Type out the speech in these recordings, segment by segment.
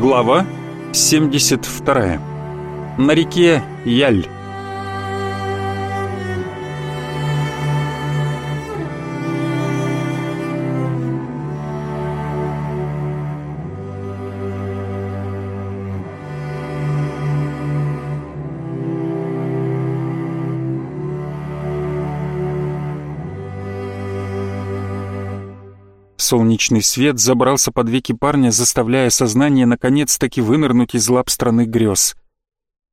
Глава 72. На реке Яль. Солнечный свет забрался под веки парня, заставляя сознание наконец-таки вынырнуть из лап страны грез.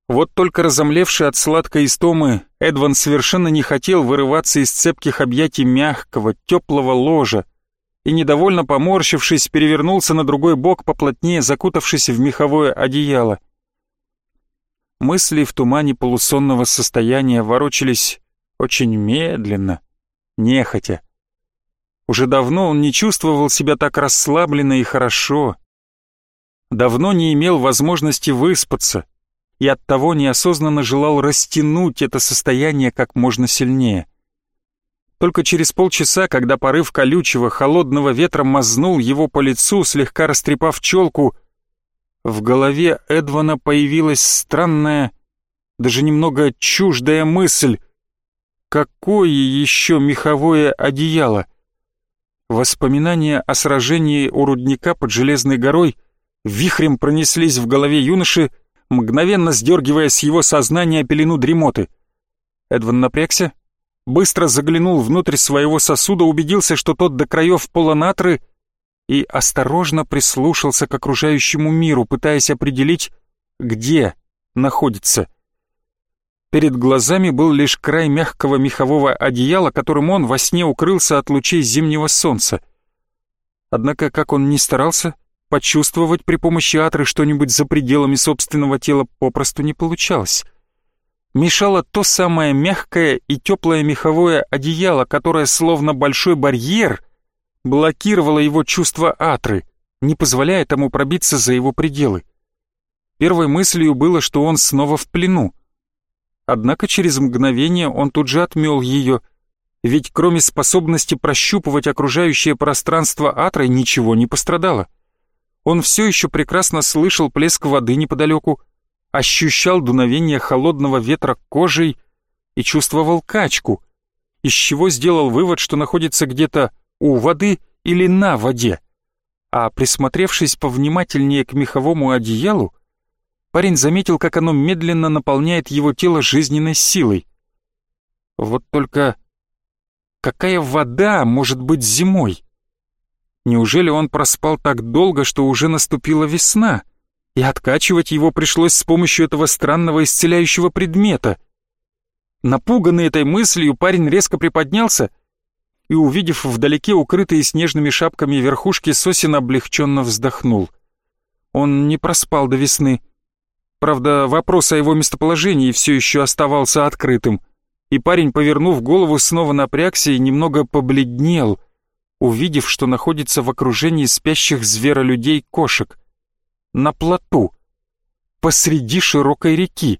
Вот только разомлевший от сладкой истомы, Эдван совершенно не хотел вырываться из цепких объятий мягкого, теплого ложа и, недовольно поморщившись, перевернулся на другой бок, поплотнее закутавшись в меховое одеяло. Мысли в тумане полусонного состояния ворочались очень медленно, нехотя. Уже давно он не чувствовал себя так расслабленно и хорошо. Давно не имел возможности выспаться и оттого неосознанно желал растянуть это состояние как можно сильнее. Только через полчаса, когда порыв колючего, холодного ветра мазнул его по лицу, слегка растрепав челку, в голове Эдвана появилась странная, даже немного чуждая мысль. Какое еще меховое одеяло? Воспоминания о сражении у рудника под Железной горой вихрем пронеслись в голове юноши, мгновенно сдергивая с его сознания пелену дремоты. Эдван напрягся, быстро заглянул внутрь своего сосуда, убедился, что тот до краев полонатры, и осторожно прислушался к окружающему миру, пытаясь определить, где находится. Перед глазами был лишь край мягкого мехового одеяла, которым он во сне укрылся от лучей зимнего солнца. Однако, как он ни старался, почувствовать при помощи атры что-нибудь за пределами собственного тела попросту не получалось. Мешало то самое мягкое и теплое меховое одеяло, которое, словно большой барьер, блокировало его чувство атры, не позволяя тому пробиться за его пределы. Первой мыслью было, что он снова в плену — Однако через мгновение он тут же отмел ее, ведь кроме способности прощупывать окружающее пространство Атрой ничего не пострадало. Он все еще прекрасно слышал плеск воды неподалеку, ощущал дуновение холодного ветра кожей и чувствовал качку, из чего сделал вывод, что находится где-то у воды или на воде. А присмотревшись повнимательнее к меховому одеялу, парень заметил, как оно медленно наполняет его тело жизненной силой. Вот только какая вода может быть зимой? Неужели он проспал так долго, что уже наступила весна, и откачивать его пришлось с помощью этого странного исцеляющего предмета? Напуганный этой мыслью, парень резко приподнялся и, увидев вдалеке укрытые снежными шапками верхушки сосен, облегченно вздохнул. Он не проспал до весны — Правда, вопрос о его местоположении все еще оставался открытым, и парень, повернув голову, снова напрягся и немного побледнел, увидев, что находится в окружении спящих зверолюдей кошек. На плоту, посреди широкой реки.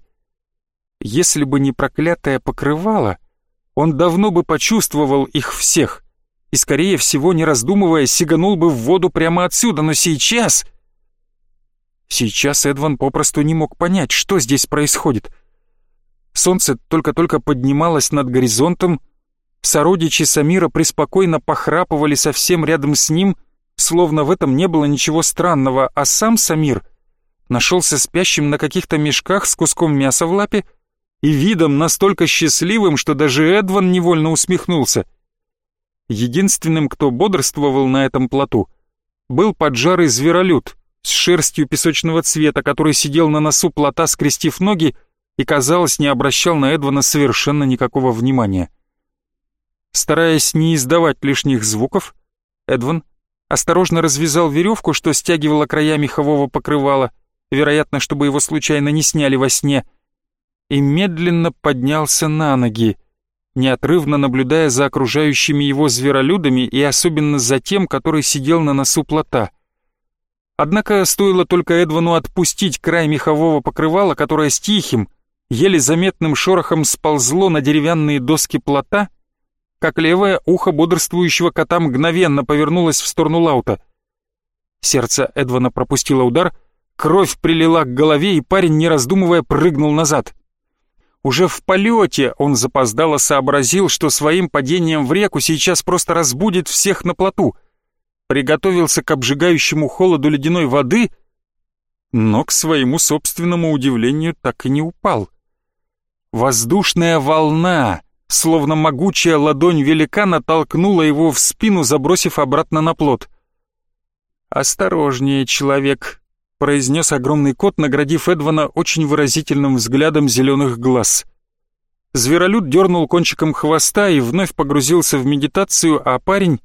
Если бы не проклятое покрывало, он давно бы почувствовал их всех и, скорее всего, не раздумывая, сиганул бы в воду прямо отсюда, но сейчас... Сейчас Эдван попросту не мог понять, что здесь происходит. Солнце только-только поднималось над горизонтом, сородичи Самира преспокойно похрапывали совсем рядом с ним, словно в этом не было ничего странного, а сам Самир нашелся спящим на каких-то мешках с куском мяса в лапе и видом настолько счастливым, что даже Эдван невольно усмехнулся. Единственным, кто бодрствовал на этом плоту, был поджарый зверолюд, с шерстью песочного цвета, который сидел на носу плота, скрестив ноги, и, казалось, не обращал на Эдвана совершенно никакого внимания. Стараясь не издавать лишних звуков, Эдван осторожно развязал веревку, что стягивала края мехового покрывала, вероятно, чтобы его случайно не сняли во сне, и медленно поднялся на ноги, неотрывно наблюдая за окружающими его зверолюдами и особенно за тем, который сидел на носу плота — Однако стоило только Эдвану отпустить край мехового покрывала, которое с тихим, еле заметным шорохом сползло на деревянные доски плота, как левое ухо бодрствующего кота мгновенно повернулось в сторону Лаута. Сердце Эдвана пропустило удар, Кровь прилила к голове, и парень, не раздумывая, прыгнул назад. Уже в полете он запоздало сообразил, что своим падением в реку сейчас просто разбудит всех на плоту. Приготовился к обжигающему холоду ледяной воды, но, к своему собственному удивлению, так и не упал. Воздушная волна, словно могучая ладонь великана, толкнула его в спину, забросив обратно на плот. «Осторожнее, человек», — произнес огромный кот, наградив Эдвана очень выразительным взглядом зеленых глаз. Зверолюд дернул кончиком хвоста и вновь погрузился в медитацию, а парень,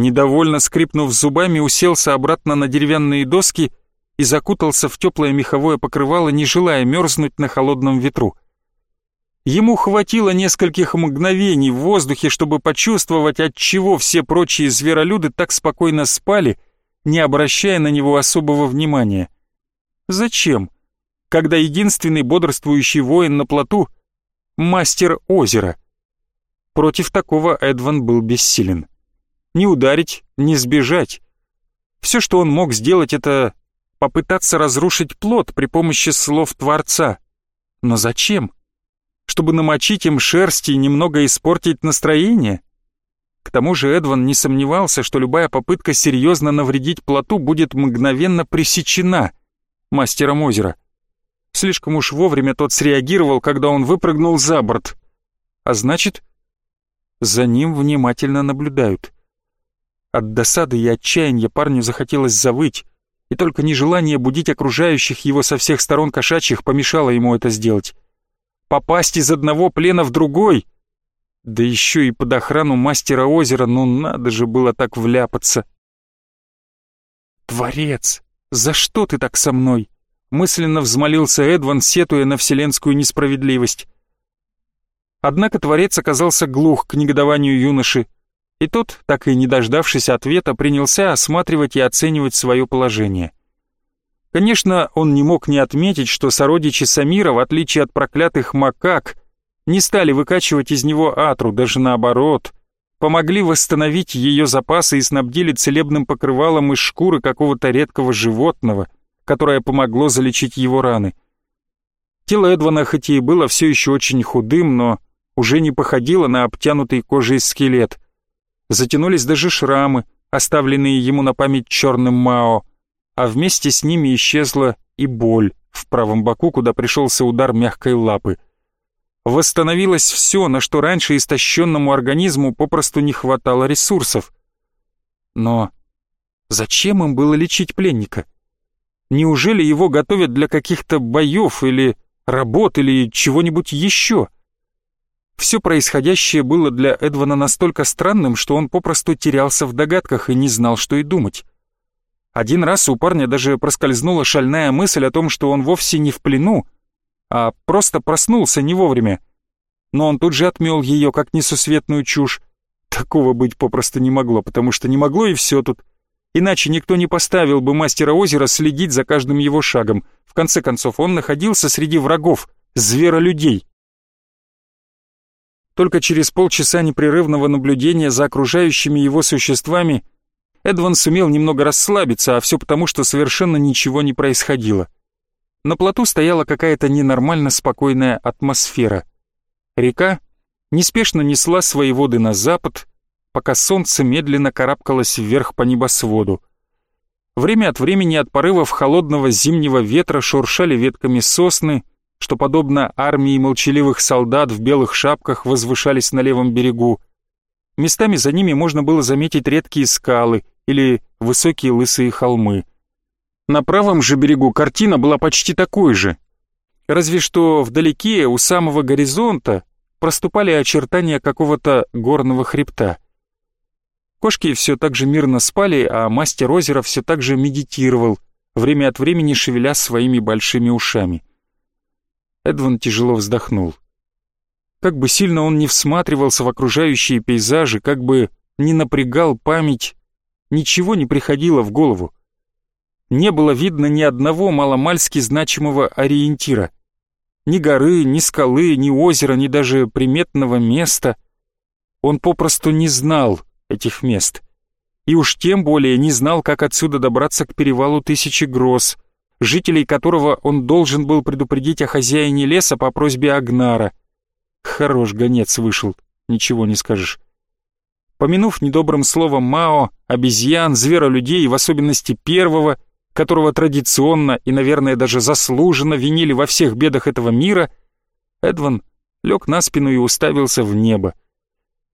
недовольно скрипнув зубами, уселся обратно на деревянные доски и закутался в теплое меховое покрывало, не желая мерзнуть на холодном ветру. Ему хватило нескольких мгновений в воздухе, чтобы почувствовать, от чего все прочие зверолюды так спокойно спали — не обращая на него особого внимания. Зачем? Когда единственный бодрствующий воин на плоту — мастер озера. Против такого Эдван был бессилен. Не ударить, не сбежать. Все, что он мог сделать, это попытаться разрушить плод при помощи слов Творца. Но зачем? Чтобы намочить им шерсть и немного испортить настроение? К тому же Эдван не сомневался, что любая попытка серьезно навредить плоту будет мгновенно пресечена мастером озера. Слишком уж вовремя тот среагировал, когда он выпрыгнул за борт. А значит, за ним внимательно наблюдают. От досады и отчаяния парню захотелось завыть, и только нежелание будить окружающих его со всех сторон кошачьих помешало ему это сделать. Попасть из одного плена в другой — да еще и под охрану мастера озера, ну надо же было так вляпаться. «Творец, за что ты так со мной?» Мысленно взмолился Эдван, сетуя на вселенскую несправедливость. Однако Творец оказался глух к негодованию юноши, и тот, так и не дождавшись ответа, принялся осматривать и оценивать свое положение. Конечно, он не мог не отметить, что сородичи Самира, в отличие от проклятых макак, не стали выкачивать из него атру, даже наоборот. Помогли восстановить ее запасы и снабдили целебным покрывалом из шкуры какого-то редкого животного, которое помогло залечить его раны. Тело Эдвана хоть и было все еще очень худым, но уже не походило на обтянутый кожей скелет. Затянулись даже шрамы, оставленные ему на память черным Мао, а вместе с ними исчезла и боль в правом боку, куда пришелся удар мягкой лапы. Восстановилось все, на что раньше истощенному организму попросту не хватало ресурсов. Но зачем им было лечить пленника? Неужели его готовят для каких-то боев или работ или чего-нибудь еще? Все происходящее было для Эдвана настолько странным, что он попросту терялся в догадках и не знал, что и думать. Один раз у парня даже проскользнула шальная мысль о том, что он вовсе не в плену, а просто проснулся не вовремя. Но он тут же отмел ее как несусветную чушь. Такого быть попросту не могло, потому что не могло и все тут. Иначе никто не поставил бы мастера озера следить за каждым его шагом. В конце концов, он находился среди врагов, зверолюдей. Только через полчаса непрерывного наблюдения за окружающими его существами Эдван сумел немного расслабиться, а все потому, что совершенно ничего не происходило. На плоту стояла какая-то ненормально спокойная атмосфера. Река неспешно несла свои воды на запад, пока солнце медленно карабкалось вверх по небосводу. Время от времени от порывов холодного зимнего ветра шуршали ветками сосны, что, подобно армии молчаливых солдат в белых шапках, возвышались на левом берегу. Местами за ними можно было заметить редкие скалы или высокие лысые холмы — на правом же берегу картина была почти такой же. Разве что вдалеке, у самого горизонта, проступали очертания какого-то горного хребта. Кошки все так же мирно спали, а мастер озера все так же медитировал, время от времени шевеля своими большими ушами. Эдван тяжело вздохнул. Как бы сильно он не всматривался в окружающие пейзажи, как бы не напрягал память, ничего не приходило в голову не было видно ни одного маломальски значимого ориентира. Ни горы, ни скалы, ни озера, ни даже приметного места. Он попросту не знал этих мест. И уж тем более не знал, как отсюда добраться к перевалу Тысячи Гроз, жителей которого он должен был предупредить о хозяине леса по просьбе Агнара. Хорош гонец вышел, ничего не скажешь. Помянув недобрым словом Мао, обезьян, зверолюдей в особенности первого, которого традиционно и, наверное, даже заслуженно винили во всех бедах этого мира, Эдван лег на спину и уставился в небо.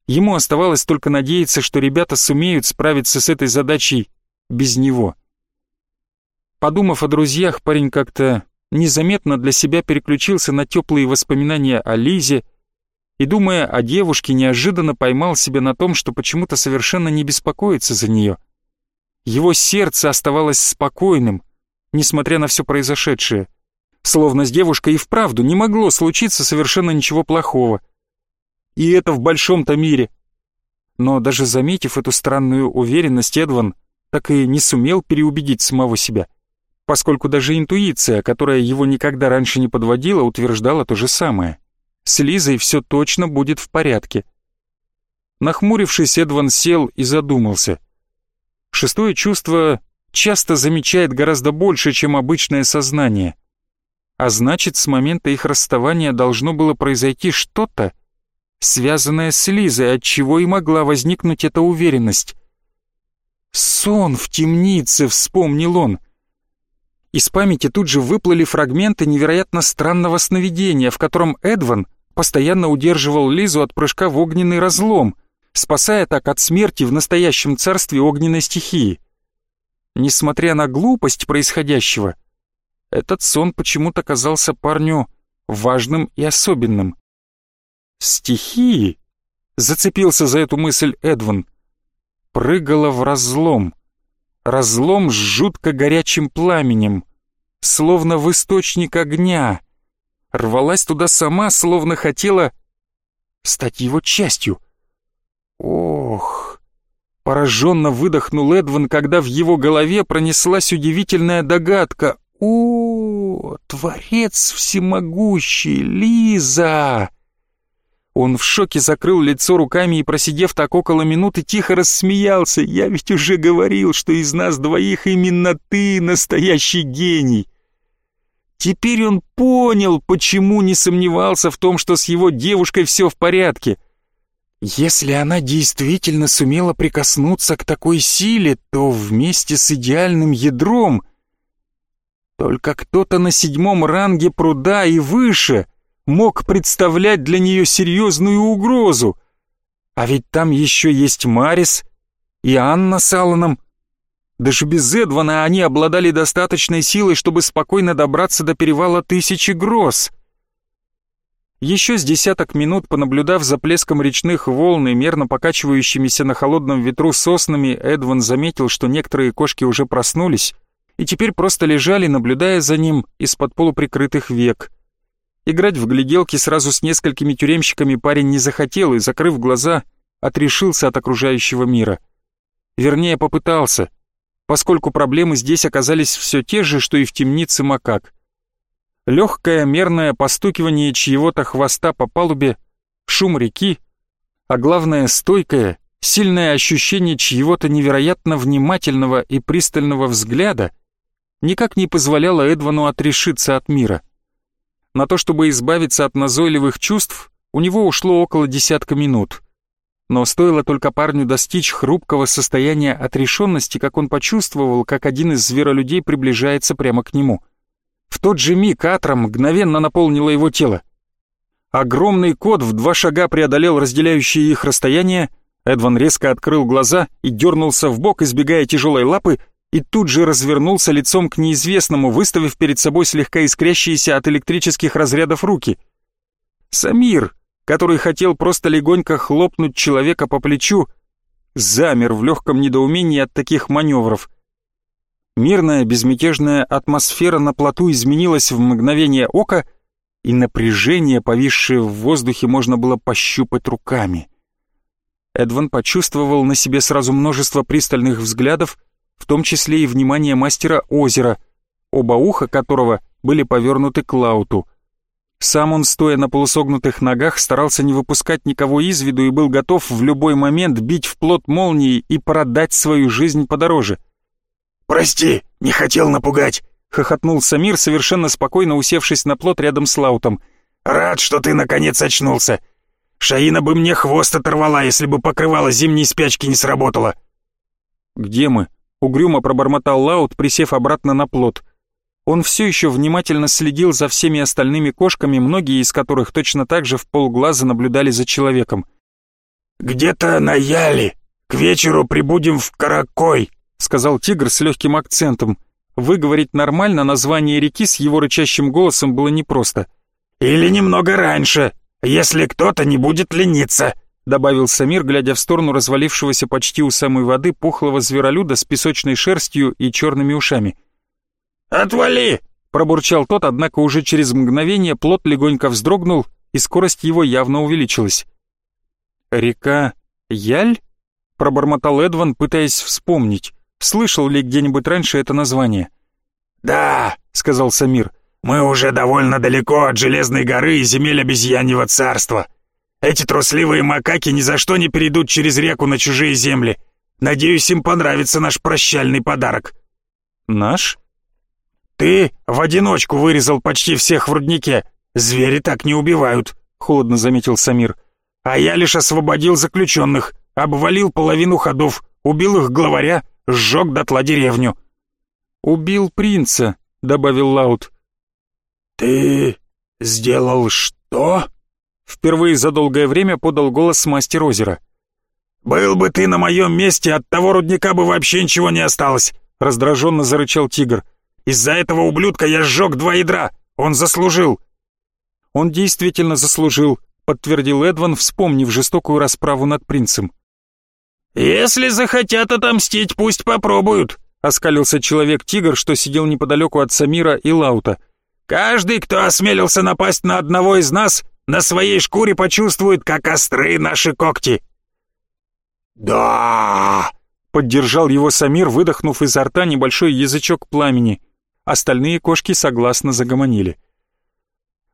Ему оставалось только надеяться, что ребята сумеют справиться с этой задачей без него. Подумав о друзьях, парень как-то незаметно для себя переключился на теплые воспоминания о Лизе, и, думая о девушке, неожиданно поймал себя на том, что почему-то совершенно не беспокоится за нее. Его сердце оставалось спокойным, несмотря на все произошедшее. Словно с девушкой и вправду не могло случиться совершенно ничего плохого. И это в большом-то мире. Но даже заметив эту странную уверенность, Эдван так и не сумел переубедить самого себя, поскольку даже интуиция, которая его никогда раньше не подводила, утверждала то же самое. С Лизой все точно будет в порядке. Нахмурившись, Эдван сел и задумался. Шестое чувство часто замечает гораздо больше, чем обычное сознание. А значит, с момента их расставания должно было произойти что-то, связанное с Лизой, от чего и могла возникнуть эта уверенность. «Сон в темнице», — вспомнил он — из памяти тут же выплыли фрагменты невероятно странного сновидения, в котором Эдван постоянно удерживал Лизу от прыжка в огненный разлом, спасая так от смерти в настоящем царстве огненной стихии. Несмотря на глупость происходящего, этот сон почему-то казался парню важным и особенным. «Стихии?» — зацепился за эту мысль Эдван. Прыгала в разлом разлом с жутко горячим пламенем, словно в источник огня. Рвалась туда сама, словно хотела стать его частью. Ох! Пораженно выдохнул Эдван, когда в его голове пронеслась удивительная догадка. «О, Творец всемогущий, Лиза!» Он в шоке закрыл лицо руками и, просидев так около минуты, тихо рассмеялся. «Я ведь уже говорил, что из нас двоих именно ты настоящий гений!» Теперь он понял, почему не сомневался в том, что с его девушкой все в порядке. Если она действительно сумела прикоснуться к такой силе, то вместе с идеальным ядром... Только кто-то на седьмом ранге пруда и выше мог представлять для нее серьезную угрозу. А ведь там еще есть Марис и Анна с Алланом. Даже без Эдвана они обладали достаточной силой, чтобы спокойно добраться до перевала Тысячи Гроз. Еще с десяток минут, понаблюдав за плеском речных волн и мерно покачивающимися на холодном ветру соснами, Эдван заметил, что некоторые кошки уже проснулись и теперь просто лежали, наблюдая за ним из-под полуприкрытых век. Играть в гляделки сразу с несколькими тюремщиками парень не захотел и, закрыв глаза, отрешился от окружающего мира. Вернее, попытался, поскольку проблемы здесь оказались все те же, что и в темнице макак. Легкое мерное постукивание чьего-то хвоста по палубе, шум реки, а главное стойкое, сильное ощущение чьего-то невероятно внимательного и пристального взгляда никак не позволяло Эдвану отрешиться от мира — на то, чтобы избавиться от назойливых чувств, у него ушло около десятка минут. Но стоило только парню достичь хрупкого состояния отрешенности, как он почувствовал, как один из зверолюдей приближается прямо к нему. В тот же миг Атра мгновенно наполнило его тело. Огромный кот в два шага преодолел разделяющие их расстояние, Эдван резко открыл глаза и дернулся в бок, избегая тяжелой лапы, и тут же развернулся лицом к неизвестному, выставив перед собой слегка искрящиеся от электрических разрядов руки. Самир, который хотел просто легонько хлопнуть человека по плечу, замер в легком недоумении от таких маневров. Мирная, безмятежная атмосфера на плоту изменилась в мгновение ока, и напряжение, повисшее в воздухе, можно было пощупать руками. Эдван почувствовал на себе сразу множество пристальных взглядов, в том числе и внимание мастера озера, оба уха которого были повернуты к Лауту. Сам он, стоя на полусогнутых ногах, старался не выпускать никого из виду и был готов в любой момент бить в плот молнии и продать свою жизнь подороже. «Прости, не хотел напугать», — хохотнул Самир, совершенно спокойно усевшись на плот рядом с Лаутом. «Рад, что ты наконец очнулся. Шаина бы мне хвост оторвала, если бы покрывало зимней спячки не сработало». «Где мы?» — угрюмо пробормотал Лаут, присев обратно на плот. Он все еще внимательно следил за всеми остальными кошками, многие из которых точно так же в полглаза наблюдали за человеком. «Где-то на Яли. К вечеру прибудем в Каракой», — сказал тигр с легким акцентом. Выговорить нормально название реки с его рычащим голосом было непросто. «Или немного раньше, если кто-то не будет лениться», — добавил Самир, глядя в сторону развалившегося почти у самой воды пухлого зверолюда с песочной шерстью и черными ушами. «Отвали!» — пробурчал тот, однако уже через мгновение плот легонько вздрогнул, и скорость его явно увеличилась. «Река Яль?» — пробормотал Эдван, пытаясь вспомнить, слышал ли где-нибудь раньше это название. «Да», — сказал Самир, — «мы уже довольно далеко от Железной горы и земель обезьяньего царства. Эти трусливые макаки ни за что не перейдут через реку на чужие земли. Надеюсь, им понравится наш прощальный подарок». «Наш?» «Ты в одиночку вырезал почти всех в руднике. Звери так не убивают», — холодно заметил Самир. «А я лишь освободил заключенных, обвалил половину ходов, убил их главаря, сжег дотла деревню». «Убил принца», — добавил Лаут. «Ты сделал что?» Впервые за долгое время подал голос мастер озера. «Был бы ты на моем месте, от того рудника бы вообще ничего не осталось», — раздраженно зарычал тигр. Из-за этого ублюдка я сжег два ядра. Он заслужил». «Он действительно заслужил», — подтвердил Эдван, вспомнив жестокую расправу над принцем. «Если захотят отомстить, пусть попробуют», — оскалился человек-тигр, что сидел неподалеку от Самира и Лаута. «Каждый, кто осмелился напасть на одного из нас, на своей шкуре почувствует, как острые наши когти». «Да!» — поддержал его Самир, выдохнув изо рта небольшой язычок пламени. Остальные кошки согласно загомонили.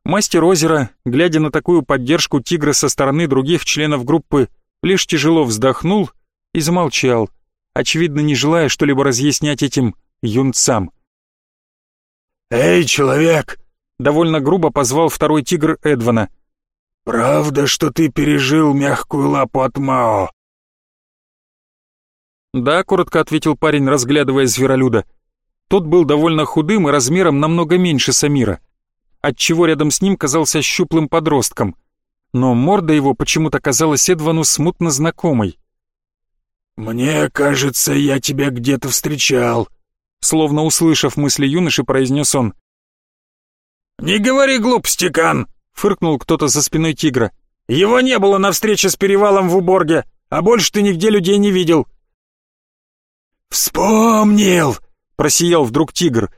Мастер озера, глядя на такую поддержку тигра со стороны других членов группы, лишь тяжело вздохнул и замолчал, очевидно не желая что-либо разъяснять этим юнцам. «Эй, человек!» — довольно грубо позвал второй тигр Эдвана. «Правда, что ты пережил мягкую лапу от Мао?» «Да», — коротко ответил парень, разглядывая зверолюда. Тот был довольно худым и размером намного меньше Самира, отчего рядом с ним казался щуплым подростком. Но морда его почему-то казалась Эдвану смутно знакомой. «Мне кажется, я тебя где-то встречал», — словно услышав мысли юноши, произнес он. «Не говори глупости, Кан!» — фыркнул кто-то за спиной тигра. «Его не было на встрече с перевалом в Уборге, а больше ты нигде людей не видел». «Вспомнил!» просиял вдруг тигр.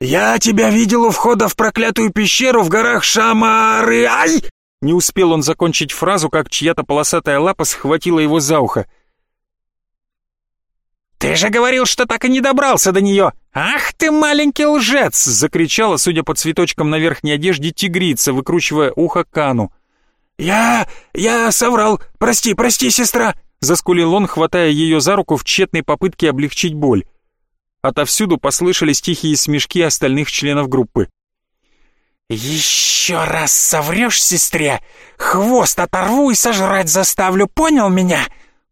«Я тебя видел у входа в проклятую пещеру в горах Шамары! Ай!» Не успел он закончить фразу, как чья-то полосатая лапа схватила его за ухо. «Ты же говорил, что так и не добрался до нее! Ах ты, маленький лжец!» — закричала, судя по цветочкам на верхней одежде, тигрица, выкручивая ухо Кану. «Я... я соврал! Прости, прости, сестра!» — заскулил он, хватая ее за руку в тщетной попытке облегчить боль. Отовсюду послышались тихие смешки остальных членов группы. «Еще раз соврешь, сестре, хвост оторву и сожрать заставлю, понял меня?»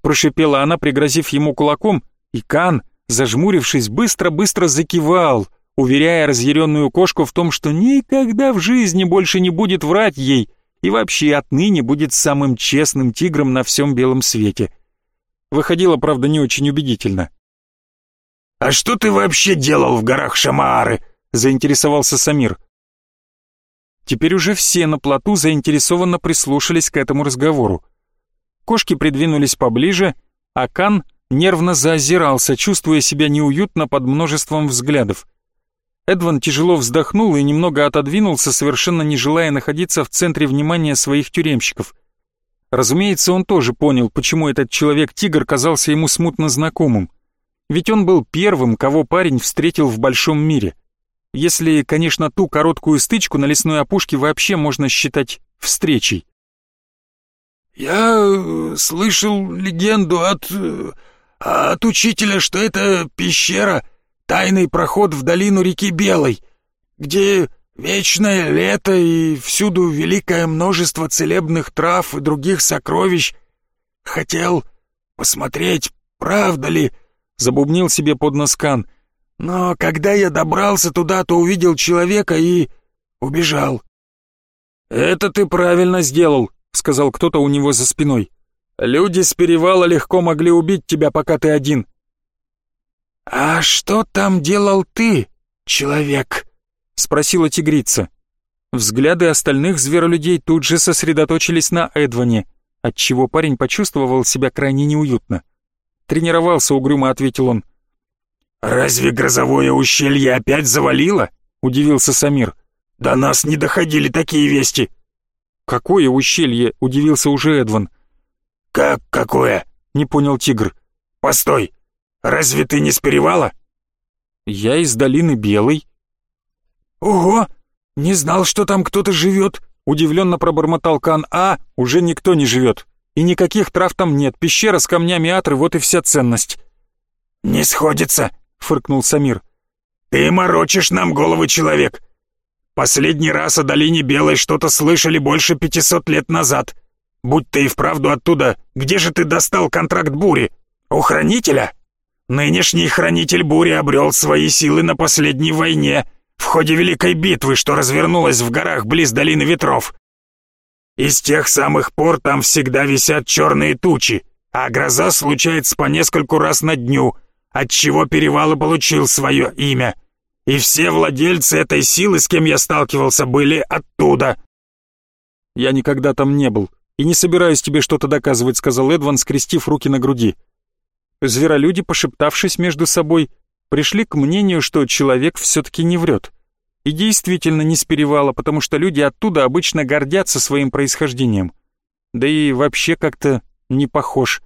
Прошипела она, пригрозив ему кулаком, и Кан, зажмурившись, быстро-быстро закивал, уверяя разъяренную кошку в том, что никогда в жизни больше не будет врать ей и вообще отныне будет самым честным тигром на всем белом свете. Выходило, правда, не очень убедительно. «А что ты вообще делал в горах Шамаары?» — заинтересовался Самир. Теперь уже все на плоту заинтересованно прислушались к этому разговору. Кошки придвинулись поближе, а Кан нервно заозирался, чувствуя себя неуютно под множеством взглядов. Эдван тяжело вздохнул и немного отодвинулся, совершенно не желая находиться в центре внимания своих тюремщиков. Разумеется, он тоже понял, почему этот человек-тигр казался ему смутно знакомым. Ведь он был первым, кого парень встретил в большом мире. Если, конечно, ту короткую стычку на лесной опушке вообще можно считать встречей. «Я э, слышал легенду от... Э, от учителя, что эта пещера тайный проход в долину реки Белой, где вечное лето и всюду великое множество целебных трав и других сокровищ. Хотел посмотреть, правда ли, забубнил себе под носкан. Но когда я добрался туда, то увидел человека и убежал. «Это ты правильно сделал», — сказал кто-то у него за спиной. «Люди с перевала легко могли убить тебя, пока ты один». «А что там делал ты, человек?» — спросила тигрица. Взгляды остальных зверолюдей тут же сосредоточились на Эдване, отчего парень почувствовал себя крайне неуютно. «Тренировался угрюмо», — ответил он. «Разве грозовое ущелье опять завалило?» — удивился Самир. «До нас не доходили такие вести». «Какое ущелье?» — удивился уже Эдван. «Как какое?» — не понял тигр. «Постой, разве ты не с перевала?» «Я из долины Белой». «Ого! Не знал, что там кто-то живет!» — удивленно пробормотал Кан. «А, уже никто не живет. И никаких трав там нет. Пещера с камнями Атры, вот и вся ценность». «Не сходится!» — фыркнул Самир. «Ты морочишь нам головы, человек. Последний раз о долине Белой что-то слышали больше пятисот лет назад. Будь ты и вправду оттуда, где же ты достал контракт бури? У хранителя? Нынешний хранитель бури обрел свои силы на последней войне, в ходе великой битвы, что развернулась в горах близ долины ветров. И с тех самых пор там всегда висят черные тучи, а гроза случается по нескольку раз на дню, отчего перевал и получил свое имя — и все владельцы этой силы, с кем я сталкивался, были оттуда». «Я никогда там не был и не собираюсь тебе что-то доказывать», сказал Эдван, скрестив руки на груди. Зверолюди, пошептавшись между собой, пришли к мнению, что человек все-таки не врет. И действительно не с перевала, потому что люди оттуда обычно гордятся своим происхождением. Да и вообще как-то не похож.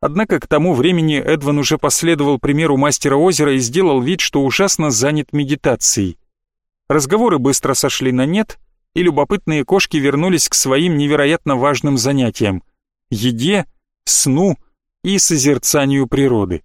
Однако к тому времени Эдван уже последовал примеру мастера озера и сделал вид, что ужасно занят медитацией. Разговоры быстро сошли на нет, и любопытные кошки вернулись к своим невероятно важным занятиям — еде, сну и созерцанию природы.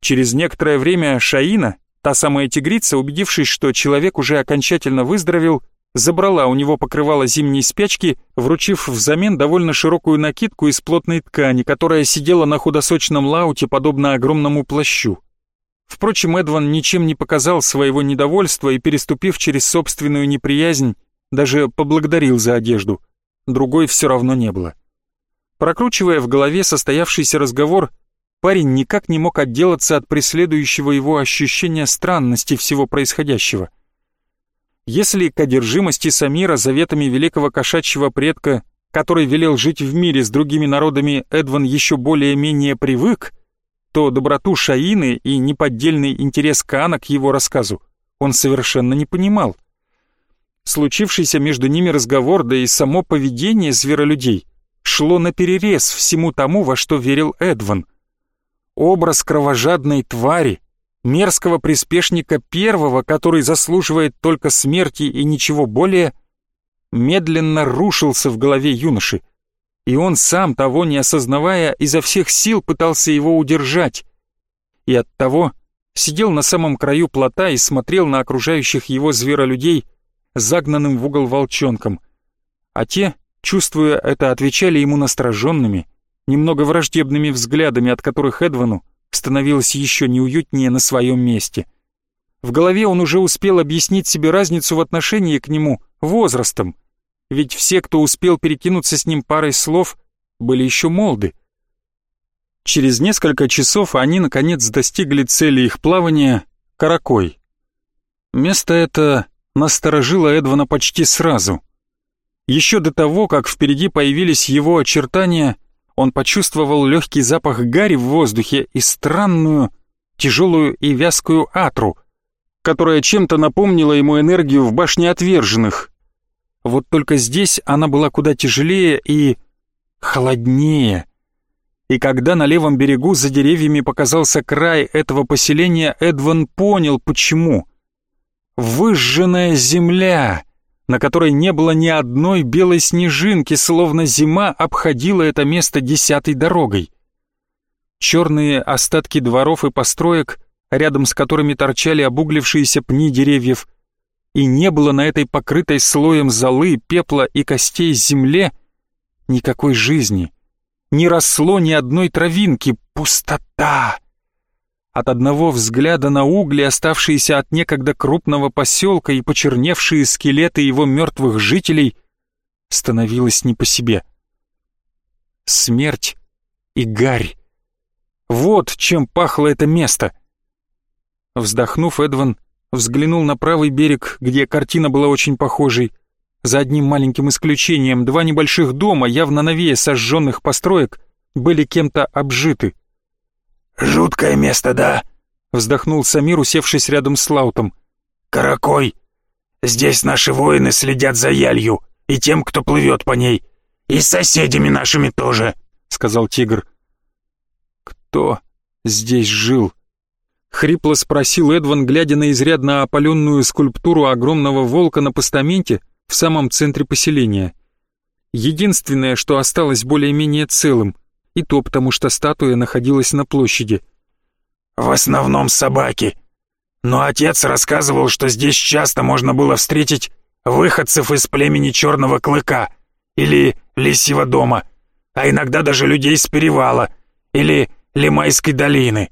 Через некоторое время Шаина, та самая тигрица, убедившись, что человек уже окончательно выздоровел, забрала у него покрывало зимней спячки, вручив взамен довольно широкую накидку из плотной ткани, которая сидела на худосочном лауте, подобно огромному плащу. Впрочем, Эдван ничем не показал своего недовольства и, переступив через собственную неприязнь, даже поблагодарил за одежду. Другой все равно не было. Прокручивая в голове состоявшийся разговор, парень никак не мог отделаться от преследующего его ощущения странности всего происходящего. Если к одержимости Самира заветами великого кошачьего предка, который велел жить в мире с другими народами, Эдван еще более-менее привык, то доброту Шаины и неподдельный интерес Каана к его рассказу он совершенно не понимал. Случившийся между ними разговор, да и само поведение зверолюдей шло наперерез всему тому, во что верил Эдван. Образ кровожадной твари, мерзкого приспешника первого, который заслуживает только смерти и ничего более, медленно рушился в голове юноши, и он сам, того не осознавая, изо всех сил пытался его удержать, и оттого сидел на самом краю плота и смотрел на окружающих его зверолюдей, загнанным в угол волчонком, а те, чувствуя это, отвечали ему настороженными, немного враждебными взглядами, от которых Эдвану становилось еще неуютнее на своем месте. В голове он уже успел объяснить себе разницу в отношении к нему возрастом, ведь все, кто успел перекинуться с ним парой слов, были еще молоды. Через несколько часов они, наконец, достигли цели их плавания — Каракой. Место это насторожило Эдвана почти сразу. Еще до того, как впереди появились его очертания — он почувствовал легкий запах гари в воздухе и странную, тяжелую и вязкую атру, которая чем-то напомнила ему энергию в башне отверженных. Вот только здесь она была куда тяжелее и холоднее. И когда на левом берегу за деревьями показался край этого поселения, Эдван понял, почему. Выжженная земля, на которой не было ни одной белой снежинки, словно зима обходила это место десятой дорогой. Черные остатки дворов и построек рядом с которыми торчали обуглившиеся пни деревьев, и не было на этой покрытой слоем золы, пепла и костей земле никакой жизни. Не росло ни одной травинки, пустота. От одного взгляда на угли, оставшиеся от некогда крупного поселка и почерневшие скелеты его мертвых жителей, становилось не по себе. Смерть и гарь. Вот чем пахло это место. Вздохнув, Эдван взглянул на правый берег, где картина была очень похожей. За одним маленьким исключением, два небольших дома, явно новее сожженных построек, были кем-то обжиты. «Жуткое место, да?» — вздохнул Самир, усевшись рядом с Лаутом. «Каракой! Здесь наши воины следят за ялью и тем, кто плывет по ней, и соседями нашими тоже», — сказал тигр. «Кто здесь жил?» — хрипло спросил Эдван, глядя на изрядно опаленную скульптуру огромного волка на постаменте в самом центре поселения. Единственное, что осталось более-менее целым, и то потому, что статуя находилась на площади. «В основном собаки. Но отец рассказывал, что здесь часто можно было встретить выходцев из племени Черного Клыка или Лисьего дома, а иногда даже людей с перевала или Лимайской долины»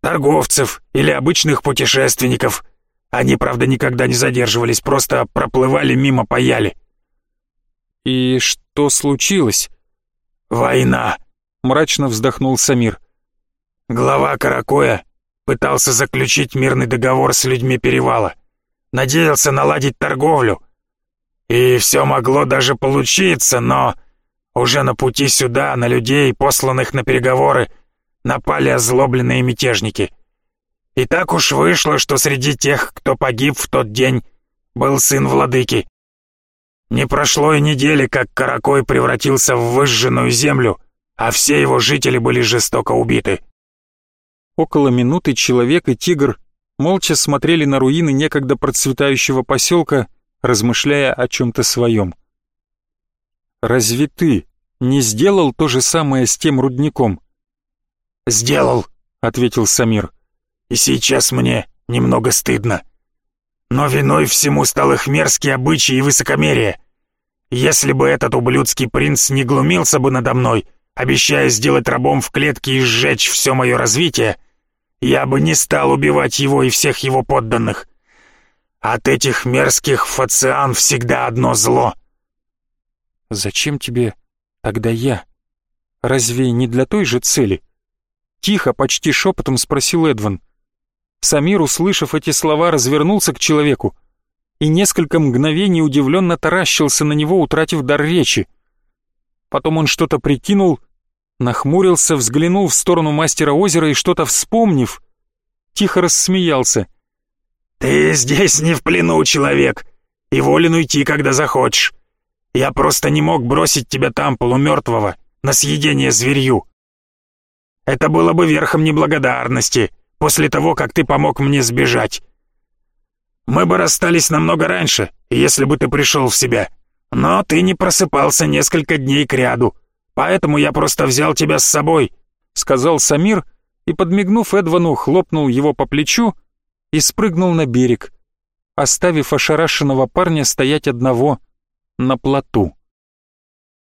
торговцев или обычных путешественников. Они, правда, никогда не задерживались, просто проплывали мимо паяли. «И что случилось?» «Война», — мрачно вздохнул Самир. «Глава Каракоя пытался заключить мирный договор с людьми Перевала. Надеялся наладить торговлю. И все могло даже получиться, но уже на пути сюда, на людей, посланных на переговоры, напали озлобленные мятежники. И так уж вышло, что среди тех, кто погиб в тот день, был сын владыки. Не прошло и недели, как Каракой превратился в выжженную землю, а все его жители были жестоко убиты. Около минуты человек и тигр молча смотрели на руины некогда процветающего поселка, размышляя о чем-то своем. «Разве ты не сделал то же самое с тем рудником?» «Сделал», — ответил Самир. «И сейчас мне немного стыдно. Но виной всему стал их мерзкий обычай и высокомерие. Если бы этот ублюдский принц не глумился бы надо мной, обещая сделать рабом в клетке и сжечь все мое развитие, я бы не стал убивать его и всех его подданных. От этих мерзких фациан всегда одно зло». «Зачем тебе тогда я? Разве не для той же цели?» Тихо, почти шепотом спросил Эдван. Самир, услышав эти слова, развернулся к человеку и несколько мгновений удивленно таращился на него, утратив дар речи. Потом он что-то прикинул, нахмурился, взглянул в сторону мастера озера и что-то вспомнив, тихо рассмеялся. «Ты здесь не в плену, человек, и волен уйти, когда захочешь. Я просто не мог бросить тебя там, полумертвого, на съедение зверью. Это было бы верхом неблагодарности, после того, как ты помог мне сбежать. Мы бы расстались намного раньше, если бы ты пришел в себя. Но ты не просыпался несколько дней кряду, поэтому я просто взял тебя с собой», — сказал Самир и, подмигнув Эдвану, хлопнул его по плечу и спрыгнул на берег, оставив ошарашенного парня стоять одного на плоту.